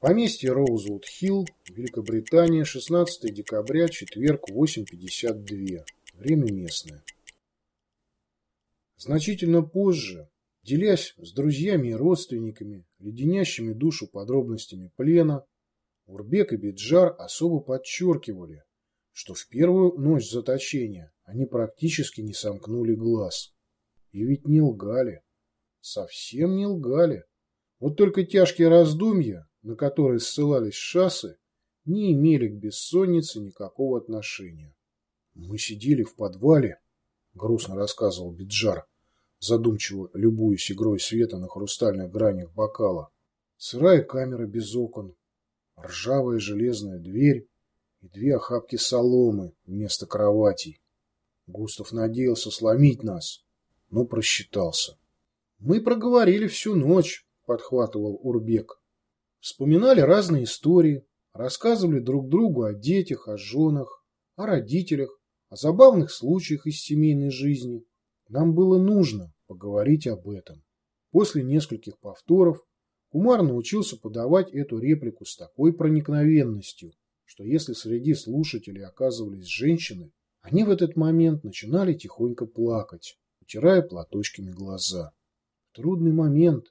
Поместье Роузвуд-Хилл, Великобритания, 16 декабря, четверг, 8.52. Время местное. Значительно позже, делясь с друзьями и родственниками, леденящими душу подробностями плена, Урбек и Биджар особо подчеркивали, что в первую ночь заточения они практически не сомкнули глаз. И ведь не лгали. Совсем не лгали. Вот только тяжкие раздумья, на которые ссылались шассы, не имели к бессоннице никакого отношения. «Мы сидели в подвале», — грустно рассказывал Биджар, задумчиво любуясь игрой света на хрустальных гранях бокала. Сырая камера без окон, ржавая железная дверь и две охапки соломы вместо кроватей. Густав надеялся сломить нас, но просчитался. «Мы проговорили всю ночь», — подхватывал Урбек. Вспоминали разные истории, рассказывали друг другу о детях, о женах, о родителях, о забавных случаях из семейной жизни. Нам было нужно поговорить об этом. После нескольких повторов Кумар научился подавать эту реплику с такой проникновенностью, что если среди слушателей оказывались женщины, они в этот момент начинали тихонько плакать, утирая платочками глаза. В трудный момент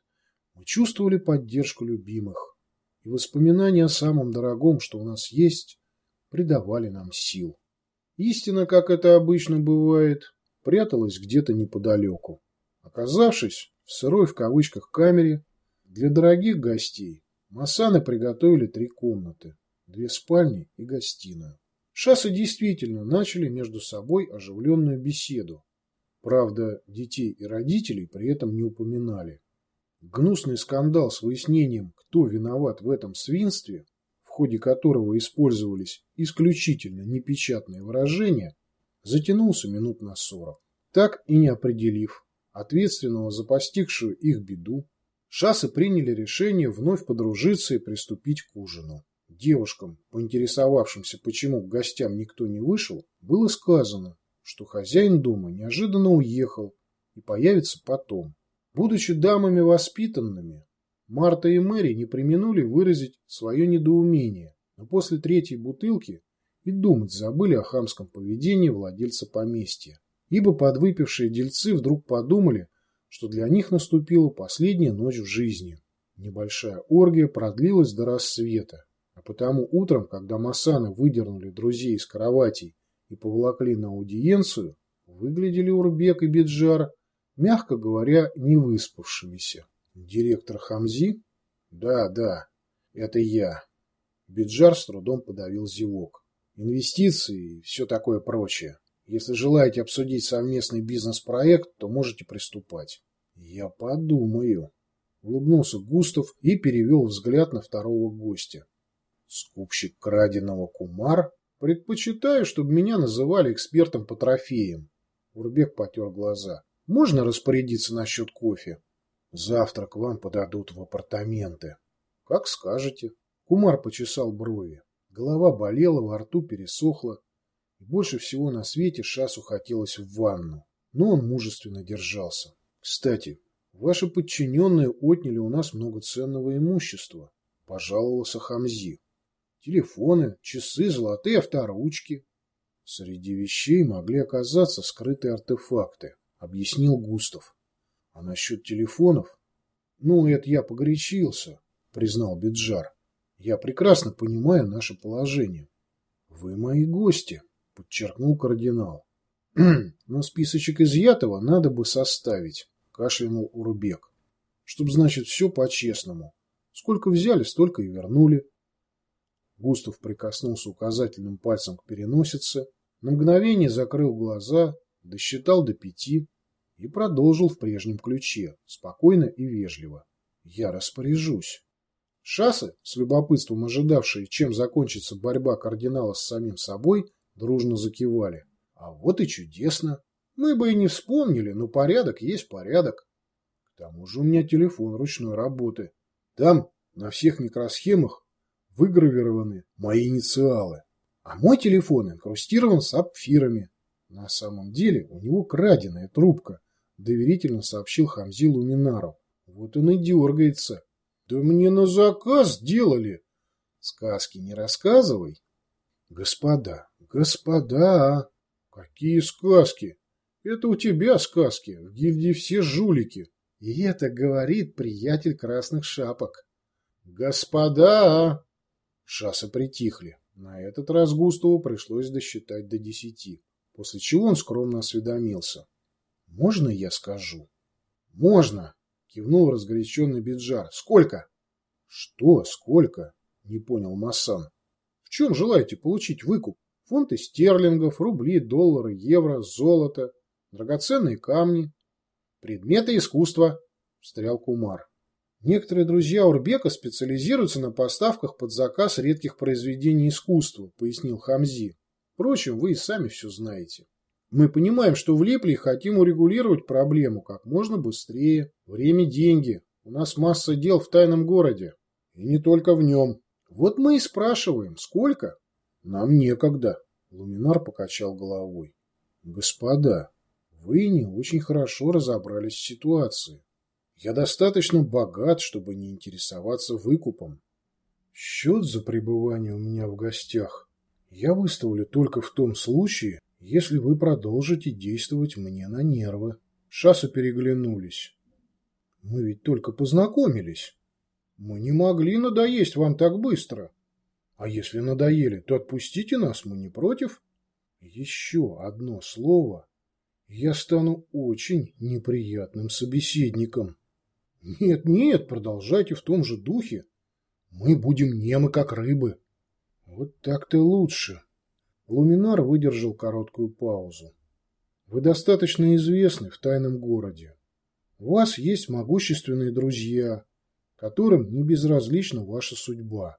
мы чувствовали поддержку любимых, и воспоминания о самом дорогом, что у нас есть, придавали нам сил. Истина, как это обычно бывает, пряталась где-то неподалеку. Оказавшись в сырой в кавычках камере, для дорогих гостей Масаны приготовили три комнаты, две спальни и гостиную. Шассы действительно начали между собой оживленную беседу. Правда, детей и родителей при этом не упоминали. Гнусный скандал с выяснением, кто виноват в этом свинстве, в ходе которого использовались исключительно непечатные выражения, затянулся минут на сорок. Так и не определив ответственного за постигшую их беду, Шасы приняли решение вновь подружиться и приступить к ужину. Девушкам, поинтересовавшимся, почему к гостям никто не вышел, было сказано, что хозяин дома неожиданно уехал и появится потом. Будучи дамами воспитанными, Марта и Мэри не применули выразить свое недоумение, но после третьей бутылки и думать забыли о хамском поведении владельца поместья, ибо подвыпившие дельцы вдруг подумали, что для них наступила последняя ночь в жизни. Небольшая оргия продлилась до рассвета, а потому утром, когда Масаны выдернули друзей из кроватей и поволокли на аудиенцию, выглядели Урбек и Биджар, мягко говоря, не выспавшимися. Директор Хамзи? Да, да, это я. Биджар с трудом подавил зевок. Инвестиции и все такое прочее. Если желаете обсудить совместный бизнес-проект, то можете приступать. Я подумаю. Улыбнулся Густав и перевел взгляд на второго гостя. Скупщик краденого кумар? Предпочитаю, чтобы меня называли экспертом по трофеям. Урбек потер глаза. Можно распорядиться насчет кофе? Завтра к вам подадут в апартаменты. Как скажете. Кумар почесал брови. Голова болела, во рту пересохла. И больше всего на свете Шасу хотелось в ванну. Но он мужественно держался. Кстати, ваши подчиненные отняли у нас много ценного имущества. Пожаловался Хамзи. Телефоны, часы, золотые авторучки. Среди вещей могли оказаться скрытые артефакты, объяснил Густав. А насчет телефонов? Ну, это я погорячился, признал Биджар. Я прекрасно понимаю наше положение. Вы мои гости подчеркнул кардинал. Но списочек изъятого надо бы составить, кашлянул Урубек. Чтоб, значит, все по-честному. Сколько взяли, столько и вернули. Густав прикоснулся указательным пальцем к переносице, на мгновение закрыл глаза, досчитал до пяти и продолжил в прежнем ключе, спокойно и вежливо. Я распоряжусь. Шасы, с любопытством ожидавшие, чем закончится борьба кардинала с самим собой, дружно закивали. А вот и чудесно. Мы бы и не вспомнили, но порядок есть порядок. К тому же у меня телефон ручной работы. Там на всех микросхемах выгравированы мои инициалы. А мой телефон инкрустирован сапфирами. На самом деле у него краденая трубка, доверительно сообщил Хамзи Луминару. Вот он и дергается. Да мне на заказ делали. Сказки не рассказывай. Господа, господа, какие сказки? Это у тебя сказки, в гильдии все жулики. И это говорит приятель красных шапок. Господа! Шасы притихли. На этот раз Густаву пришлось досчитать до десяти, после чего он скромно осведомился. «Можно я скажу?» «Можно!» — кивнул разгоряченный Биджар. «Сколько?» «Что? Сколько?» — не понял Массан. «В чем желаете получить выкуп? Фунты стерлингов, рубли, доллары, евро, золото, драгоценные камни, предметы искусства», — встрял Кумар. Некоторые друзья Урбека специализируются на поставках под заказ редких произведений искусства, пояснил Хамзи. Впрочем, вы и сами все знаете. Мы понимаем, что влипли и хотим урегулировать проблему как можно быстрее. Время – деньги. У нас масса дел в тайном городе. И не только в нем. Вот мы и спрашиваем, сколько? Нам некогда. Луминар покачал головой. Господа, вы не очень хорошо разобрались в ситуации. Я достаточно богат, чтобы не интересоваться выкупом. Счет за пребывание у меня в гостях я выставлю только в том случае, если вы продолжите действовать мне на нервы. Шасы переглянулись. Мы ведь только познакомились. Мы не могли надоесть вам так быстро. А если надоели, то отпустите нас, мы не против. Еще одно слово, я стану очень неприятным собеседником. Нет, нет, продолжайте в том же духе. Мы будем немы, как рыбы. Вот так-то лучше. Луминар выдержал короткую паузу. Вы достаточно известны в тайном городе. У вас есть могущественные друзья, которым не безразлична ваша судьба.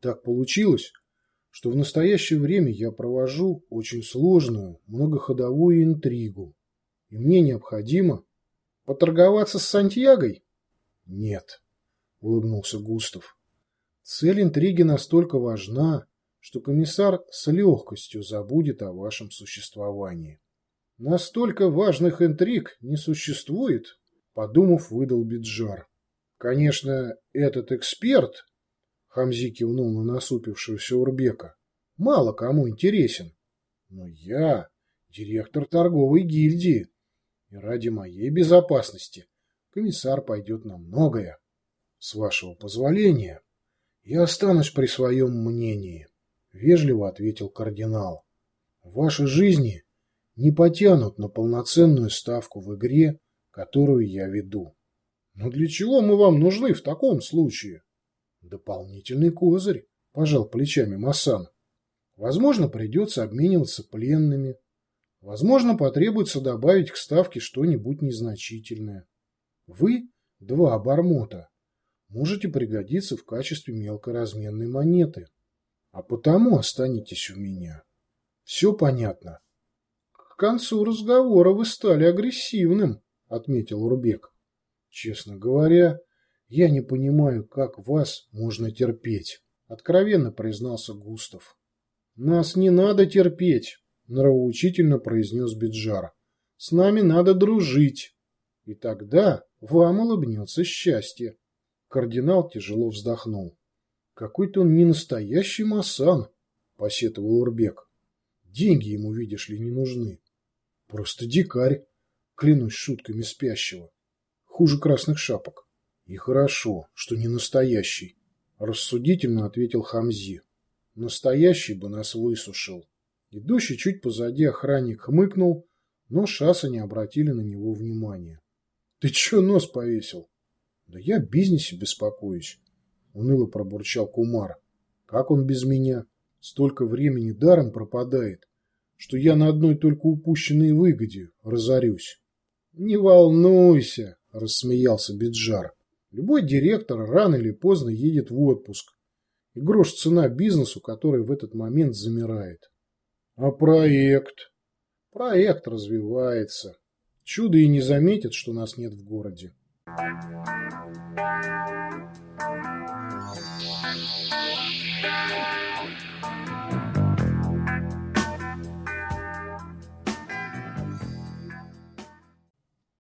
Так получилось, что в настоящее время я провожу очень сложную, многоходовую интригу, и мне необходимо поторговаться с Сантьягой? Нет, улыбнулся Густав. Цель интриги настолько важна, что комиссар с легкостью забудет о вашем существовании. Настолько важных интриг не существует, подумав, выдал Биджар. Конечно, этот эксперт, Хамзи кивнул на насупившегося Урбека, мало кому интересен. Но я директор торговой гильдии, и ради моей безопасности комиссар пойдет на многое. С вашего позволения, я останусь при своем мнении, вежливо ответил кардинал. Ваши жизни не потянут на полноценную ставку в игре, которую я веду. Но для чего мы вам нужны в таком случае? Дополнительный козырь, пожал плечами Масан. Возможно, придется обмениваться пленными. Возможно, потребуется добавить к ставке что-нибудь незначительное. Вы, два обормота, можете пригодиться в качестве мелкоразменной монеты, а потому останетесь у меня. Все понятно. К концу разговора вы стали агрессивным, отметил Урбек. Честно говоря, я не понимаю, как вас можно терпеть, откровенно признался Густав. Нас не надо терпеть, нравоучительно произнес Биджар. С нами надо дружить. И тогда вам улыбнется счастье. Кардинал тяжело вздохнул. Какой-то он не настоящий масан, посетовал Урбек. Деньги ему, видишь ли, не нужны. Просто дикарь, клянусь шутками спящего. Хуже красных шапок. И хорошо, что не настоящий, рассудительно ответил Хамзи. Настоящий бы нас высушил. Идущий чуть позади охранник хмыкнул, но шассы не обратили на него внимания. Ты чё нос повесил? Да я о бизнесе беспокоюсь, уныло пробурчал Кумар. Как он без меня? Столько времени даром пропадает, что я на одной только упущенной выгоде разорюсь. Не волнуйся, рассмеялся Биджар. Любой директор рано или поздно едет в отпуск. И грош цена бизнесу, который в этот момент замирает. А проект? Проект развивается. Чудо и не заметит, что нас нет в городе. Thank you.